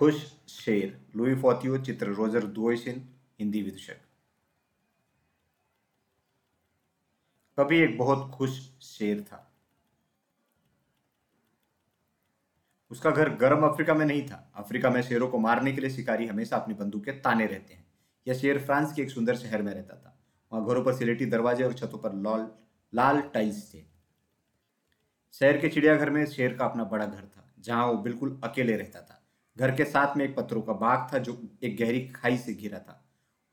खुश शेर, लुई फोतियो चित्र रोजर दुओसिन हिंदी विदूषक। कभी एक बहुत खुश शेर था। उसका घर गर्म अफ्रीका में नहीं था। अफ्रीका में शेरों को मारने के लिए शिकारी हमेशा अपनी बंदूकें ताने रहते हैं। यह शेर फ्रांस के एक सुंदर शहर में रहता था। वहाँ घरों पर सिलेटी दरवाजे और छतों पर लाल लाल टाइल्स थे। शहर के चिड़ियाघर में शेर का अपना बड़ा घर था, जहाँ वो बिल्कुल अकेले रहता था। घर के साथ में एक पत्थरों का बाग था जो एक गहरी खाई से घिरा था।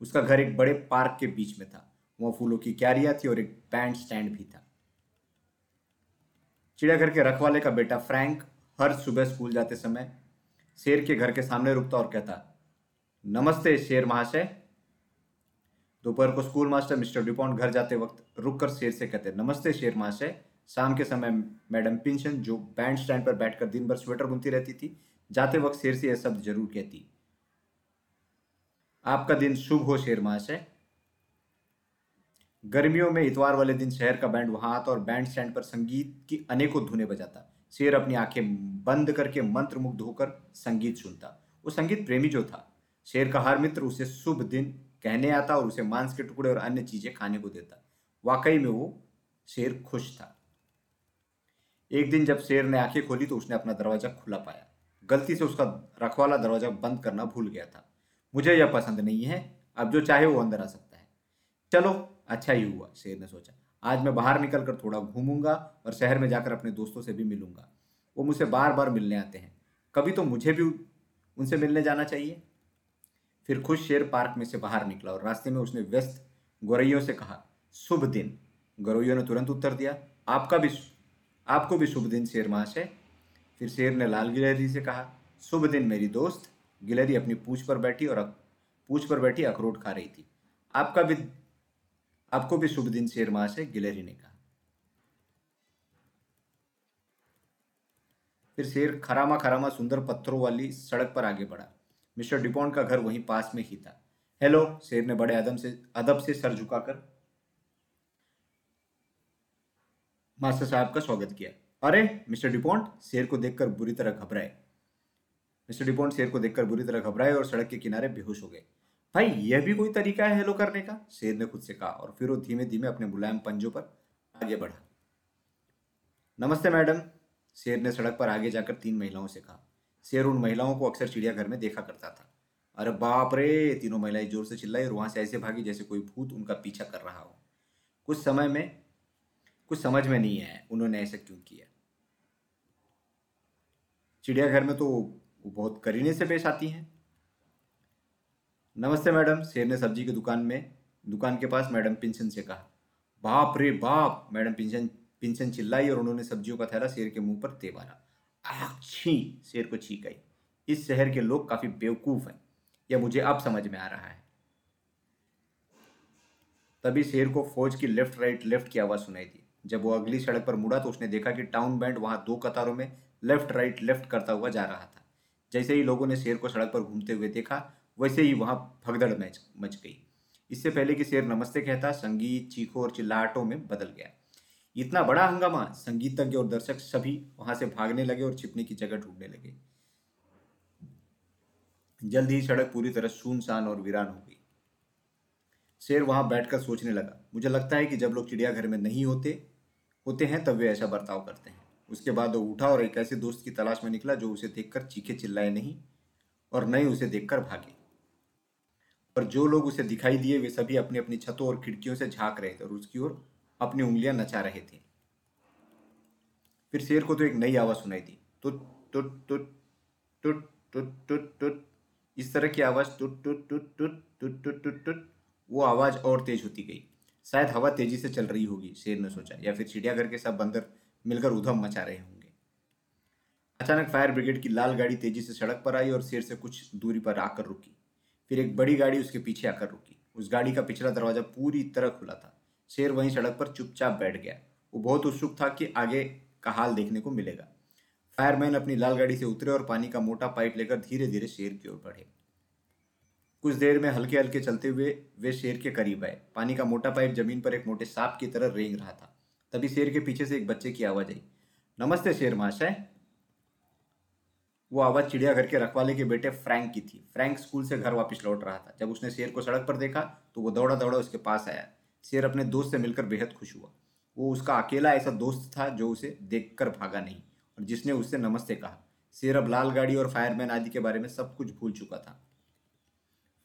उसका घर एक बड़े पार्क के बीच में था। वहाँ फूलों की क्यारियाँ थी और एक बैंड स्टैंड भी था। चिड़ियाघर के रखवाले का बेटा फ्रैंक हर सुबह स्कूल जाते समय शेर के घर के सामने रुकता और कहता, नमस्ते शेर महाशय। दोपहर को स्कूल मास्टर मिस्टर डिपॉन्ट घर जाते वक्त रुककर शेर से कहते, नमस्ते शेर महाशय। शाम के समय मैडम पिंशन जो बैंड स्टैंड पर बैठकर दिन भर स्वेटर बुनती रहती थी जाते वक्त शेर से यह शब्द ज़रूर कहती। आपका दिन शुभ हो, शेर महाशय। गर्मियों में इतवार वाले दिन शहर का बैंड वहाँ आता और बैंड स्टैंड पर संगीत की अनेकों धुने बजाता। शेर अपनी आँखें बंद करके मंत्र मुग्ध होकर संगीत सुनता। वो संगीत प्रेमी जो था। शेर का हर मित्र उसे शुभ दिन कहने आता और उसे मांस के टुकड़े और अन्य चीज़ें खाने को देता। वाकई में वो शेर खुश था। एक दिन जब शेर ने आँखें खोली तो उसने अपना दरवाज़ा खुला पाया। गलती से उसका रखवाला दरवाज़ा बंद करना भूल गया था। मुझे यह पसंद नहीं है। अब जो चाहे वो अंदर आ सकता है। चलो अच्छा ही हुआ, शेर ने सोचा। आज मैं बाहर निकल कर थोड़ा घूमूँगा और शहर में जाकर अपने दोस्तों से भी मिलूँगा। वो मुझसे बार बार मिलने आते हैं। कभी तो मुझे भी उनसे मिलने जाना चाहिए। फिर खुश शेर पार्क में से बाहर निकला और रास्ते में उसने व्यस्त गोरैयों से कहा, शुभ दिन। गोरैयों ने तुरंत उत्तर दिया, आपका भी आपको भी शुभ दिन शेर महाशय। फिर शेर ने लाल गिलहरी से कहा, शुभ दिन मेरी दोस्त। गिलहरी अपनी पूछ पर बैठी और पूछ पर बैठी अखरोट खा रही थी। आपका भी, आपको भी शुभ दिन शेर महाशय गिलहरी ने कहा। फिर शेर खरामा खरामा सुंदर पत्थरों वाली सड़क पर आगे बढ़ा। मिस्टर डिपॉन्ट का घर वहीं पास में ही था। हेलो, शेर ने बड़े अदम से, अदब से सर झुकाकर मास्टर साहब का स्वागत किया। अरे, मिस्टर डिपॉन्ट, शेर को देखकर बुरी तरह घबराए। मिस्टर डिपॉन्ट, शेर को देखकर बुरी तरह घबराए और सड़क के किनारे बेहोश हो गए। भाई, यह भी कोई तरीका है हेलो करने का? शेर ने खुद से कहा और फिर वो धीमे धीमे अपने मुलायम पंजों पर आगे बढ़ा। नमस्ते, मैडम, शेर ने सड़क पर आगे जाकर तीन महिलाओं से कहा। शेर उन महिलाओं को अक्सर चिड़ियाघर में देखा करता था। अरे बाप रे, तीनों महिलाएँ ज़ोर से चिल्लाई और वहाँ से ऐसे भागी जैसे कोई भूत उनका पीछा कर रहा हो। कुछ समय में कुछ समझ में नहीं आया उन्होंने ऐसा क्यों किया? चिड़ियाघर में तो वो बहुत करीने से पेश आती हैं। नमस्ते मैडम शेर ने सब्ज़ी की दुकान में, दुकान के पास मैडम पिंसन से कहा, बाप रे बाप! मैडम पिंसन पिंसन चिल्लाई और उन्होंने सब्जियों का थैला शेर के मुँह पर दे मारा छी शेर को छीक आई। इस शहर के लोग काफ़ी बेवकूफ़ हैं, यह मुझे अब समझ में आ रहा है। तभी शेर को फौज की लेफ़्ट राइट लेफ़्ट की आवाज़ सुनाई दी। जब वो अगली सड़क पर मुड़ा तो उसने देखा कि टाउन बैंड वहाँ दो कतारों में लेफ़्ट, राइट, लेफ़्ट करता हुआ जा रहा था। जैसे ही लोगों ने शेर को सड़क पर घूमते हुए देखा, वैसे ही वहाँ भगदड़ मैच, मच गई। इससे पहले कि शेर नमस्ते कहता, संगीत चीखों और चिल्लाहटों में बदल गया। इतना बड़ा हंगामा, संगीतज्ञ और दर्शक सभी वहाँ से भागने लगे और छिपने की जगह ढूँढने लगे। जल्द ही सड़क पूरी तरह सुनसान और वीरान हो गई। शेर वहाँ बैठकर सोचने लगा, मुझे लगता है कि जब लोग चिड़ियाघर में नहीं होते होते हैं तब वे ऐसा बर्ताव करते हैं उसके बाद वो उठा और एक ऐसे दोस्त की तलाश में निकला जो उसे देखकर चीखे चिल्लाए नहीं और न ही उसे देखकर भागे और जो लोग उसे दिखाई दिए वे सभी अपनी अपनी छतों और खिड़कियों से झाँक रहे थे और उसकी ओर अपनी उंगलियाँ नचा रहे थे फिर शेर को तो एक नई आवाज़ सुनाई दी टुट टुट टुट टुट टुट टुट टुट इस तरह की आवाज़ टुट टुट टुट टुट टुट टुट टुट टुट वो आवाज़ और तेज होती गई शायद हवा तेज़ी से चल रही होगी, शेर ने सोचा, या फिर चिड़ियाघर के सब बंदर मिलकर उधम मचा रहे होंगे। अचानक फायर ब्रिगेड की लाल गाड़ी तेज़ी से सड़क पर आई और शेर से कुछ दूरी पर आकर रुकी। फिर एक बड़ी गाड़ी उसके पीछे आकर रुकी। उस गाड़ी का पिछला दरवाज़ा पूरी तरह खुला था। शेर वहीं सड़क पर चुपचाप बैठ गया। वो बहुत उत्सुक था कि आगे का हाल देखने को मिलेगा। फायरमैन अपनी लाल गाड़ी से उतरे और पानी का मोटा पाइप लेकर धीरे धीरे शेर की ओर बढ़े। कुछ देर में हल्के हल्के चलते हुए वे शेर के करीब आए। पानी का मोटा पाइप ज़मीन पर एक मोटे सांप की तरह रेंग रहा था। तभी शेर के पीछे से एक बच्चे की आवाज़ आई। नमस्ते शेर महाशय। वो आवाज़ चिड़ियाघर के रखवाले के बेटे फ्रैंक की थी। फ्रैंक स्कूल से घर वापस लौट रहा था। जब उसने शेर को सड़क पर देखा तो वो दौड़ा दौड़ा उसके पास आया। शेर अपने दोस्त से मिलकर बेहद खुश हुआ। वो उसका अकेला ऐसा दोस्त था जो उसे देखकर भागा नहीं, और जिसने उससे नमस्ते कहा। शेर अब लाल गाड़ी और फायरमैन आदि के बारे में सब कुछ भूल चुका था।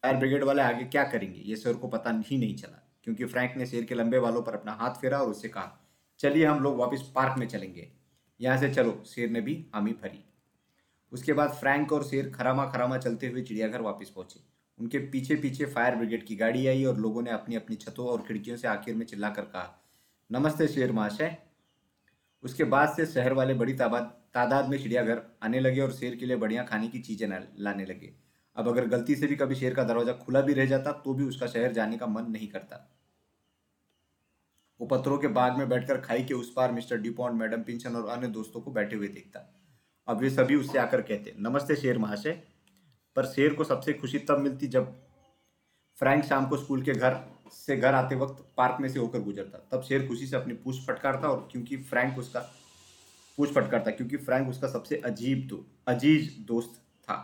फायर ब्रिगेड वाले आगे क्या करेंगे? ये शेर को पता ही नहीं चला, क्योंकि फ्रैंक ने शेर के लंबे वालों पर अपना हाथ फेरा और उससे कहा, चलिए हम लोग वापस पार्क में चलेंगे। यहाँ से चलो। शेर ने भी हामी भरी। उसके बाद फ्रैंक और शेर खरामा खरामा चलते हुए चिड़ियाघर वापस पहुँचे। उनके पीछे पीछे फायर ब्रिगेड की गाड़ी आई और लोगों ने अपनी अपनी छतों और खिड़कियों से आखिर में चिल्लाकर कहा, नमस्ते शेर महाशय। उसके बाद से शहर वाले बड़ी तादाद में चिड़ियाघर आने लगे और शेर के लिए बढ़िया खाने की चीज़ें लाने लगे। अब अगर गलती से भी कभी शेर का दरवाज़ा खुला भी रह जाता तो भी उसका शहर जाने का मन नहीं करता। वो पत्थरों के बाग में बैठकर खाई के उस पार मिस्टर डिपॉन्ड मैडम पिंचन और अन्य दोस्तों को बैठे हुए देखता। अब वे सभी उससे आकर कहते, नमस्ते शेर महाशय। पर शेर को सबसे खुशी तब मिलती जब फ्रैंक शाम को स्कूल के घर से घर आते वक्त पार्क में से होकर गुजरता। तब शेर खुशी से अपनी पूछ फटकारता और क्योंकि फ्रैंक उसका, पूछ फटकारता क्योंकि फ्रैंक उसका सबसे अजीब दो, अज़ीज़ दोस्त था।